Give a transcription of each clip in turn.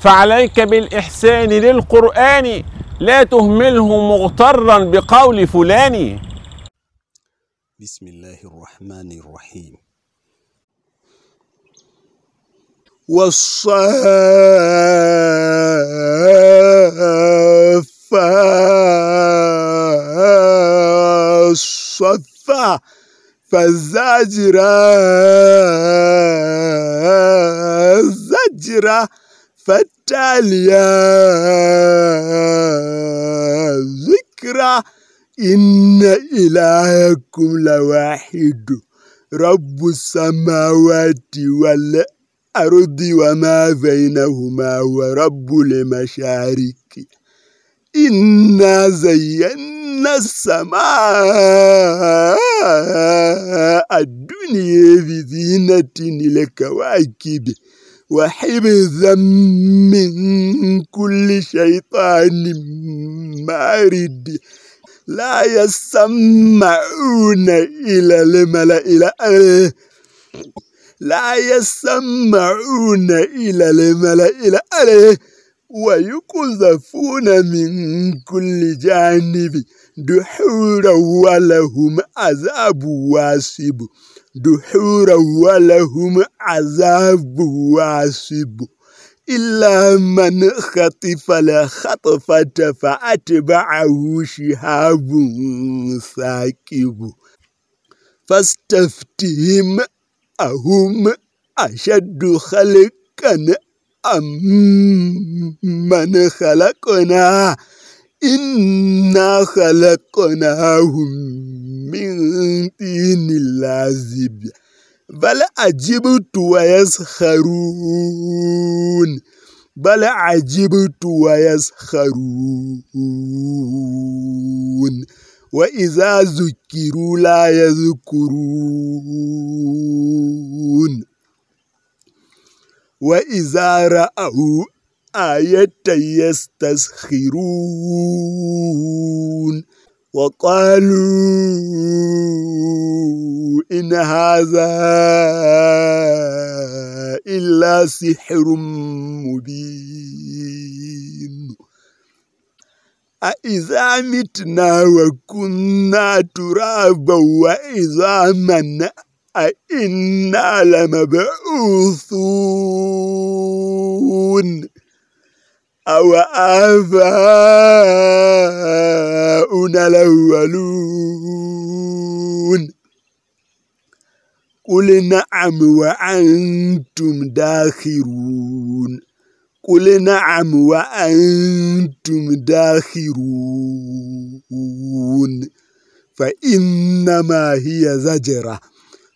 فعليك بالإحسان للقرآن لا تهمله مغترا بقول فلان. بسم الله الرحمن الرحيم. والصفا صفا فالزاجرا زجرا فالتاليا ذكرى. إن إلهكم لواحد. رب السماوات والأرض وما بينهما ورب المشارك إنا زينا السماء الدنيا بزينة الكواكب وحفظا من كل شيطان مارد. لا يسمعون إلى الملأ الأعلى لا يسمعون إلى الملأ الأعلى ويقذفون من كل جانب دحورا ولهم عذاب واسب. دحورا ولهم عذاب واسب إلا من خطف لخطفة فأتبعه شهاب ثاقب فاستفتهم أهم أشد خلقا أم من خلقنا؟ إنا خلقناهم من طين لازب بل عجبت ويسخرون بل عجبت ويسخرون وإذا ذكروا لا يذكرون وإذا رأوا آية يستسخرون وقالوا إن هذا إلا سحر مبين. أإذا متنا وكنا ترابا وإذا أئنا لمبعوثون. أو آباؤنا الأولون قل نعم وأنتم داخرون قل نعم وأنتم داخرون فإنما هي زجرة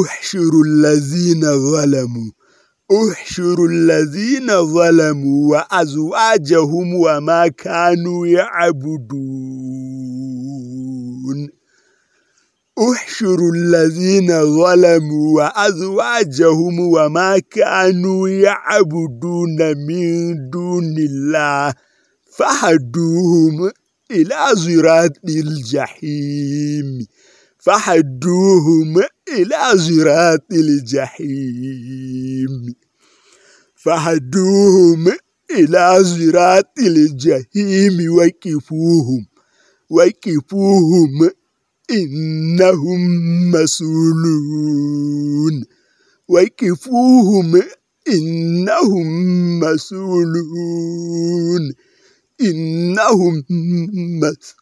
احشروا الذين ظلموا. احشروا الذين ظلموا وأزواجهم وما كانوا يعبدون. احشروا الذين ظلموا وأزواجهم وما كانوا يعبدون من دون الله. فهدوهم إلى صراط الجحيم. فحدوهم إلى صراط الجحيم. فحدوهم إلى صراط الجحيم. وكفوهم وكفوهم إنهم مسؤولون. وكفوهم إنهم مسؤولون. إنهم مسؤولون.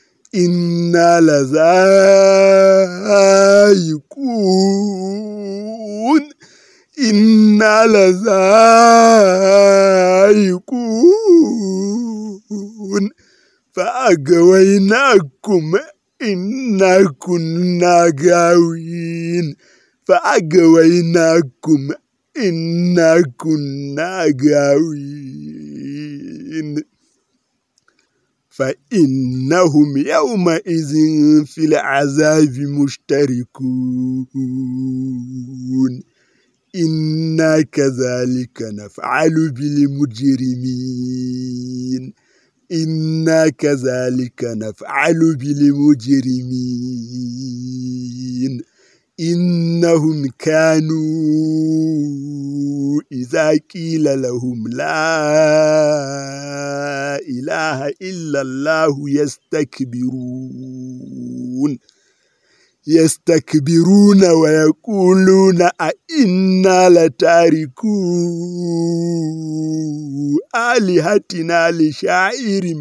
إنا لذائقون إنا لذائقون فأغويناكم إنا كنا غاوين فأغويناكم إنا كنا غاوين فإنهم يومئذ في العذاب مشتركون. إنا كذلك نفعل بالمجرمين. إنا كذلك نفعل بالمجرمين. إنهم كانوا إذا قيل لهم لا إله إلا الله يستكبرون. يستكبرون ويقولون أئنا لتاركو آلهتنا لشاعر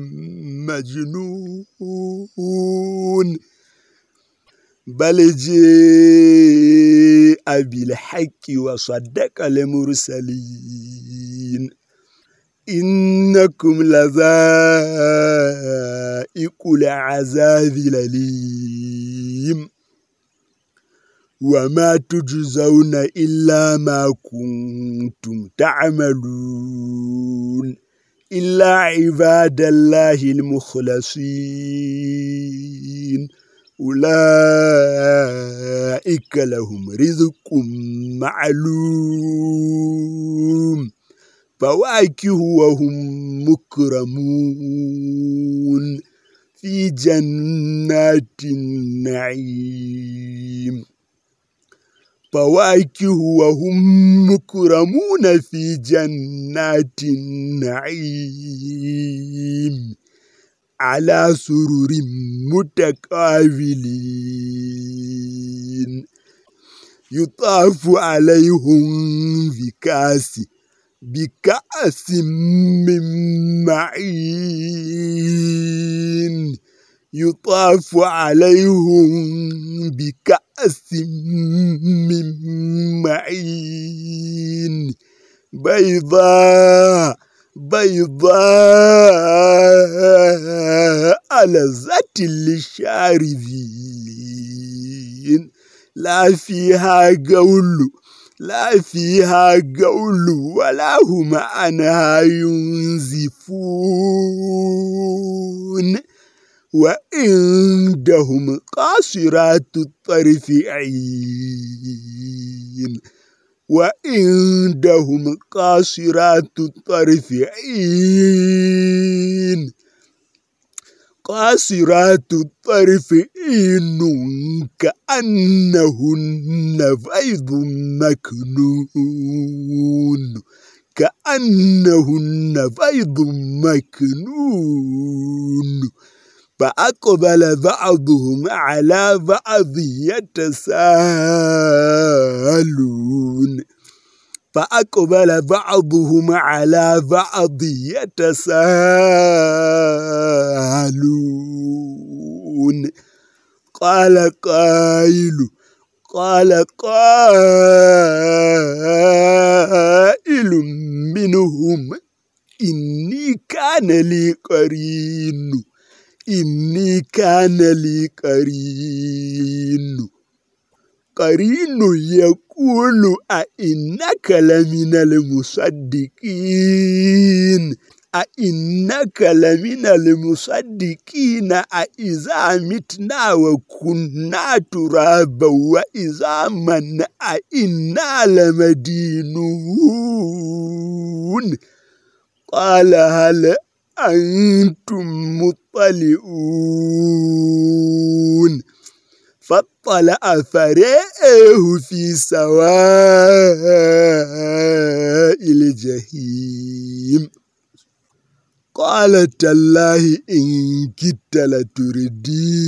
مجنون. بل جاء بالحق وصدق المرسلين. إنكم لذائق العذاب الأليم. وما تجزون إلا ما كنتم تعملون. إلا عباد الله المخلصين. أولئك لهم رزق معلوم. فواكه وهم مكرمون. في جنات النعيم. فواكه وهم مكرمون في جنات النعيم. على سرر متقابلين. يطاف عليهم بكأس بكأس من معين. يطاف عليهم بكأس من معين. بيضاء بيضاء لذة للشاربين. لا فيها قول لا فيها قول ولا هم عنها ينزفون. وعندهم قاصرات الطرف عين. وعندهم قاصرات الطرف عين قاصرات الطرف عين كأنهن بيض مكنون. كأنهن بيض مكنون. فأقبل بعضهم على بعض يتساءلون. فأقبل بعضهم على بعض يتساءلون. قال قائل قال قائل منهم إني كان لي قرين إني كان لي قرين. قرين يقول أئنك لمن المصدقين أئنك لمن المصدقين أئذا متنا وكنا ترابا وإذا من أئنا لمدينون قال هل أنتم مطلعون فاطلع فرئه في سواء الجحيم. قال تالله إن كدت لتردين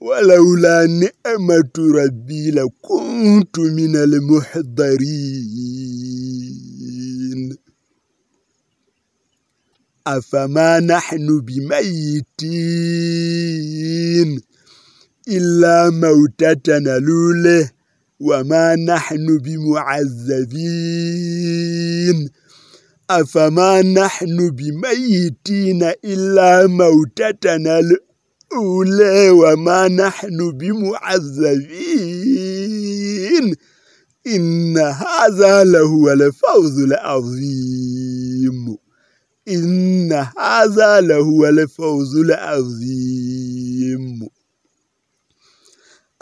ولولا نعمة ربي لكنت من المحضرين. أفما نحن بميتين؟ إلا موتتنا لوله وما نحن بمعذبين. أفما نحن بميتين إلا موتتنا الأولى وما نحن بمعذبين. إن هذا لهو الفوز العظيم. إن هذا لهو الفوز العظيم.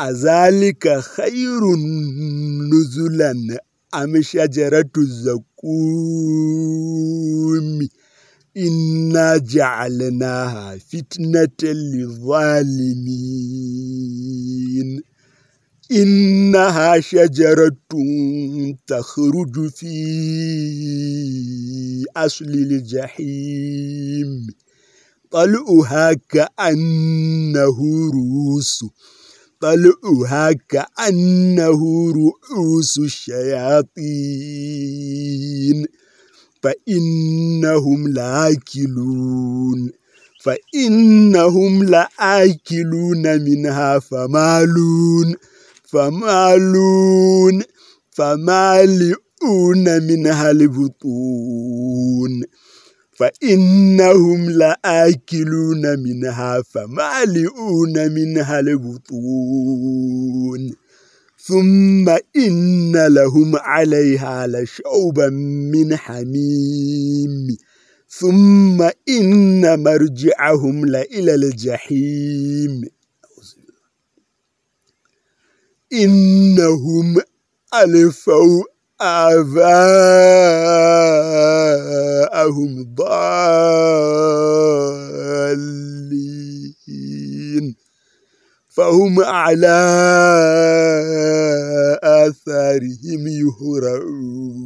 أذلك خير نزلا أم شجرة الزقوم؟ إنا جعلناها فتنة للظالمين. إنها شجرة تخرج في أصل الجحيم. طلعها كأنه رؤوس طلعها كأنه رؤوس الشياطين. فإنهم لآكلون. فإنهم لآكلون منها فمالون. فمالون. فمالئون منها البطون. فإنهم لآكلون منها فمالئون منها البطون. ثم إن لهم عليها لشوبا من حميم. ثم إن مرجعهم لإلى الجحيم. إنهم ألفوا آباءهم ضالين. فهم على آثارهم يهرعون.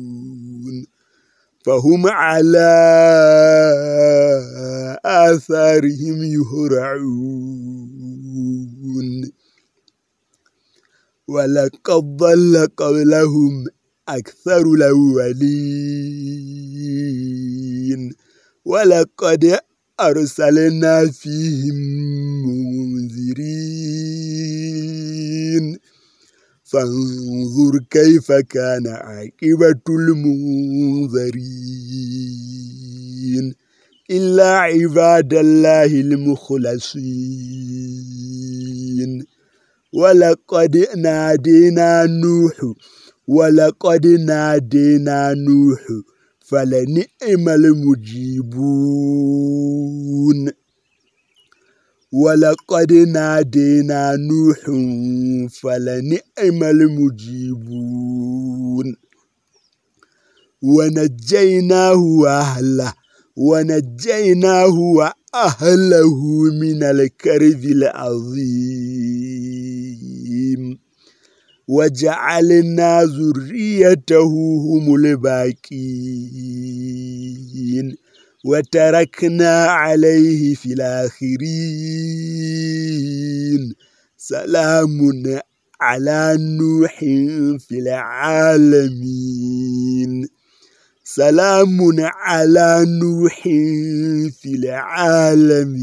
فهم على آثارهم يهرعون. ولقد ضل قبلهم أكثر الأولين. ولقد أرسلنا فيهم منذرين. فانظر كيف كان عاقبة المنذرين. إلا عباد الله المخلصين. ولقد نادينا نوح ولقد نادينا نوح فلنعم المجيبون ولقد نادينا نوح فلنعم المجيبون ونجيناه وأهله ونجيناه وأهله من الكرب العظيم وجعلنا ذريته هم الباقين وتركنا عليه في الآخرين. سلام على نوح في العالمين. سلام على نوح في العالمين.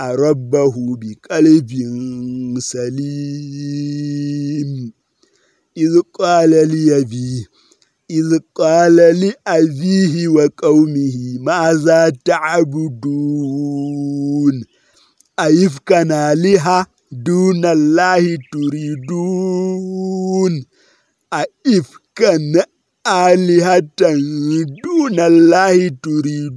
ربه بقلب سليم. إذ قال لأبيه إذ قال لأبيه وقومه ماذا تعبدون؟ أيفكنا لها دون الله تريدون؟ أئفكا آلهة دون الله تريدون؟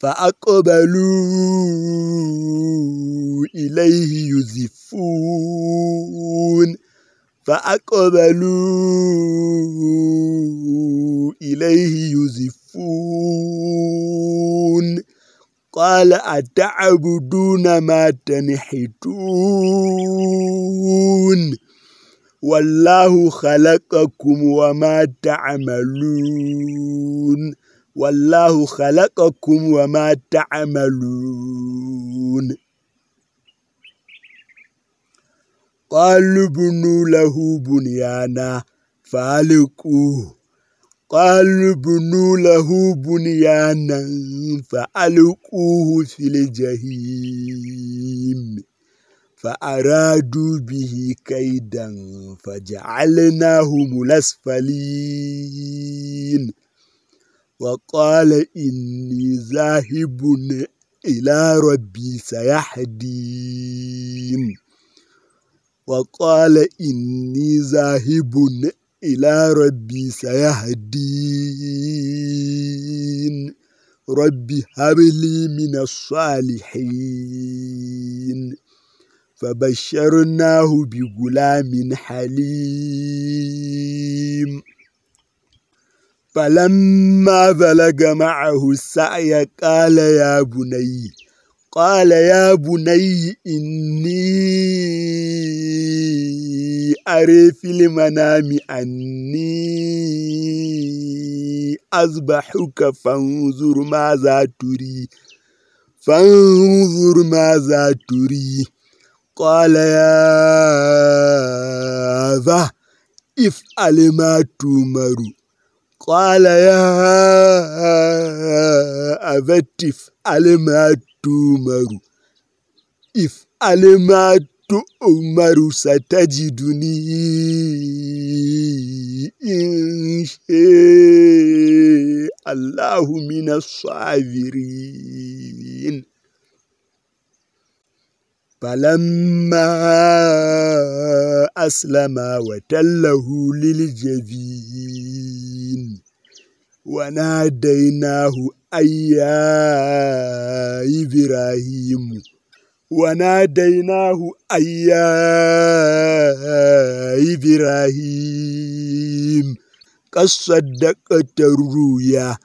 فأقبلوا إليه يزفون. فأقبلوا إليه يزفون. قال أتعبدون ما تنحتون؟ والله خلقكم وما تعملون. والله خلقكم وما تعملون. قالوا بنوا له بنيانا فألقوه. قالوا بنوا له بنيانا فألقوه في الجحيم. فأرادوا به كيدا فجعلناهم الأسفلين. وقال إني ذاهب إلى ربي سيحدين وقال إني ذاهب إلى ربي سيهدين. ربي هب لي من الصالحين. فبشرناه بغلام حليم. فلما بلغ معه السعي قال يا بني قال يا بني إني أري في المنام أني أذبحك فانظر ماذا تري فانظر ماذا تري. قال يا ذا افعل ما تؤمر. قال يا أبت افعل ما تؤمر افعل ما تؤمر ستجدني إن شاء الله من الصابرين فلما أسلما وتله للجبين وناديناه أي يا إبراهيم؟ وناديناه أي يا إبراهيم؟ قد صدقت الرؤيا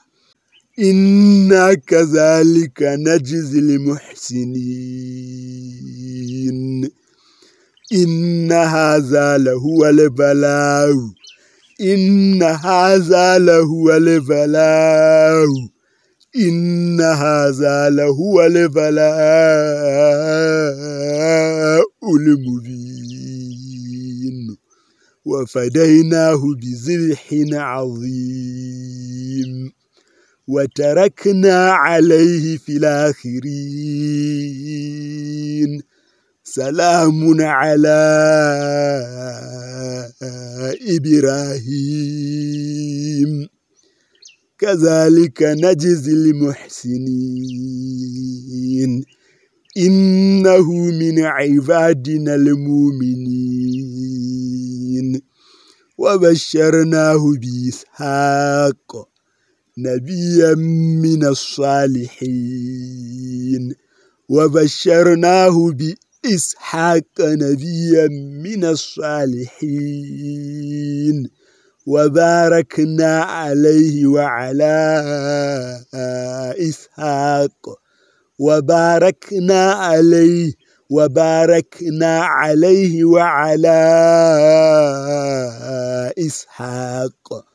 إنا كذلك نجزي المحسنين. إن هذا لهو البلاء. إن هذا لهو البلاء. إن هذا لهو البلاء المبين. وفديناه بذبح عظيم. وتركنا عليه في الآخرين. سلام على إبراهيم. كذلك نجزي المحسنين. إنه من عبادنا المؤمنين. وبشرناه بإسحاق. نبيا من الصالحين. وبشرناه بإسحاق نبيا من الصالحين. وباركنا عليه وعلى إسحاق. وباركنا عليه وباركنا عليه وعلى إسحاق.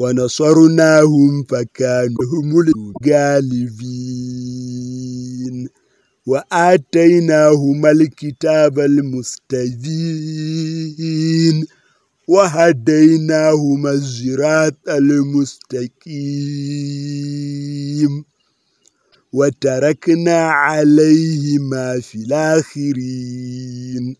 ونصرناهم فكانوا هم الغالبين. وآتيناهما الكتاب المستبين. وهديناهما الصراط المستقيم. وتركنا عليهما في الآخرين.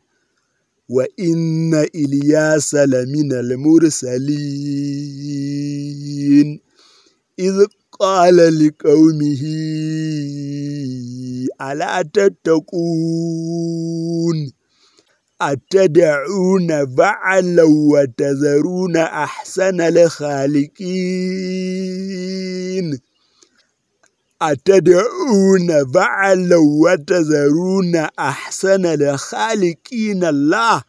وإن إلياس لمن المرسلين. إذ قال لقومه ألا تتقون؟ أتدعون بعلا وتذرون أحسن الخالقين؟ أتدعون بعلا وتذرون أحسن الخالقين الله.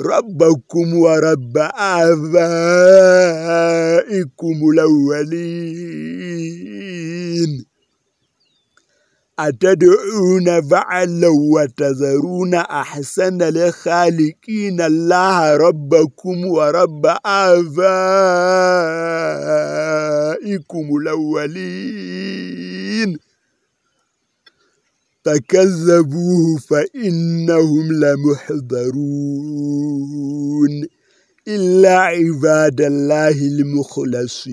ربكم ورب آبائكم الأولين. أتدعون بعلا وتذرون أحسن الخالقين الله ربكم ورب آبائكم الأولين. فكذبوه فإنهم لمحضرون. إلا عباد الله المخلصين.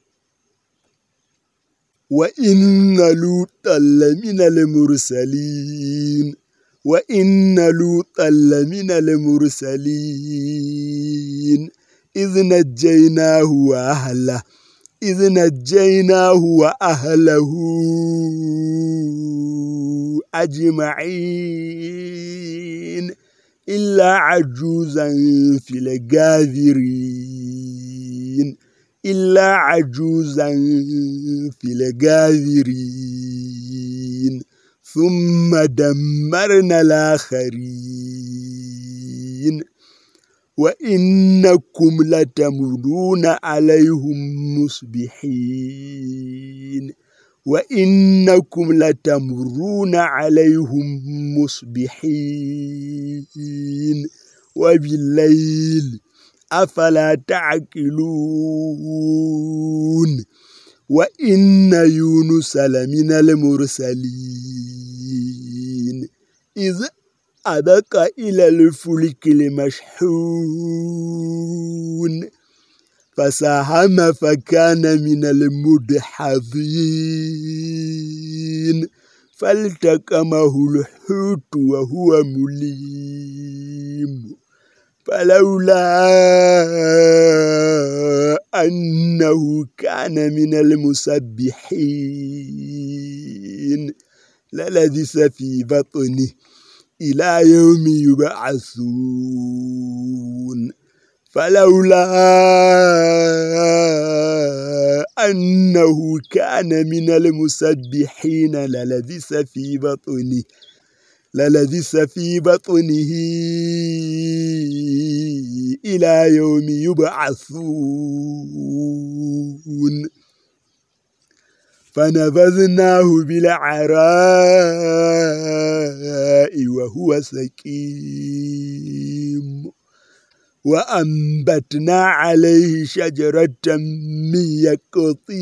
وإن لوطا لمن المرسلين وإن لوطا لمن المرسلين إذ نجيناه وأهله إذ نجيناه وأهله أجمعين إلا عجوزا في الغابرين إلا عجوزا في الغابرين. ثم دمرنا الآخرين. وإنكم لتمرون عليهم مصبحين. وإنكم لتمرون عليهم مصبحين. وبالليل أفلا تعقلون؟ وإن يونس لمن المرسلين. إذ أبق إلى الفلك المشحون. فساهم فكان من المدحضين. فالتقمه الحوت وهو مليم. فلولا أنه كان من المسبحين للبث في بطنه إلى يوم يبعثون. فلولا أنه كان من المسبحين للبث في بطنه للبث في بطنه إلى يوم يبعثون. فنبذناه بالعراء وهو سكيم وأنبتنا عليه شجرة من يقطين.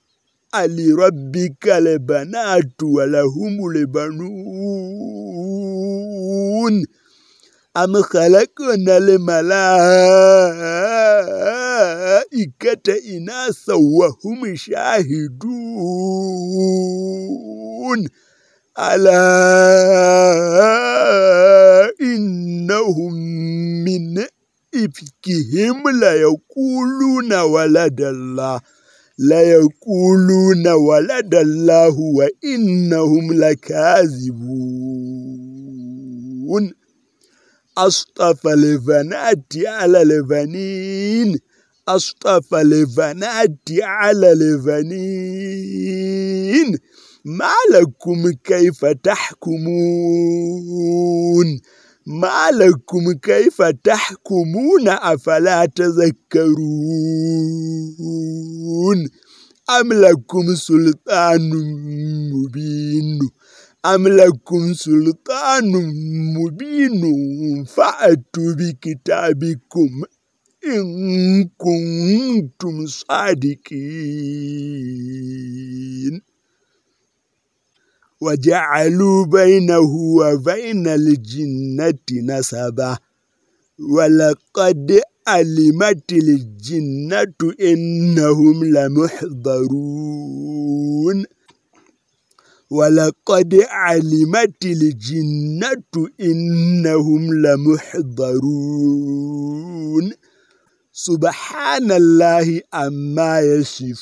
لربك البنات ولهم البنون أم خلقنا الملائكة إناثا وهم شاهدون ألا إنهم من إفكهم ليقولون ولد الله ليقولون ولد الله وإنهم لكاذبون. أصطفى البنات على البنين أصطفى البنات على البنين. ما لكم كيف تحكمون؟ malakum kaifa tahkumuna afala tazakkarun? Am lakum sultanun mubin? Am lakum sultanun mubin? Fa'tu bi kitabikum in kuntum sadiqin. وجعلوا بينه وبين الجنة نسبا. ولقد علمت الجنة إنهم لمحضرون. ولقد علمت الجنة إنهم لمحضرون. سبحان الله أما يصفون.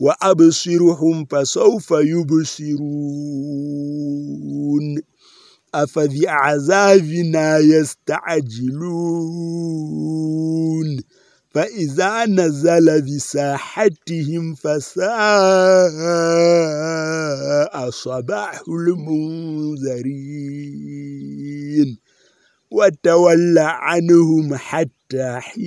وأبصرهم فسوف يبصرون. أفبعذابنا يستعجلون. فإذا نزل بساحتهم فساء صباح المنذرين. وتولى عنهم حتى حين.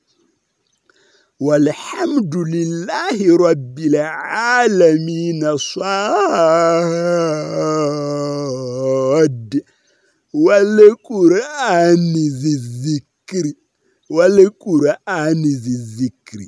والحمد لله رب العالمين صاد. والقرآن ذي الذكر والقرآن ذي الذكر.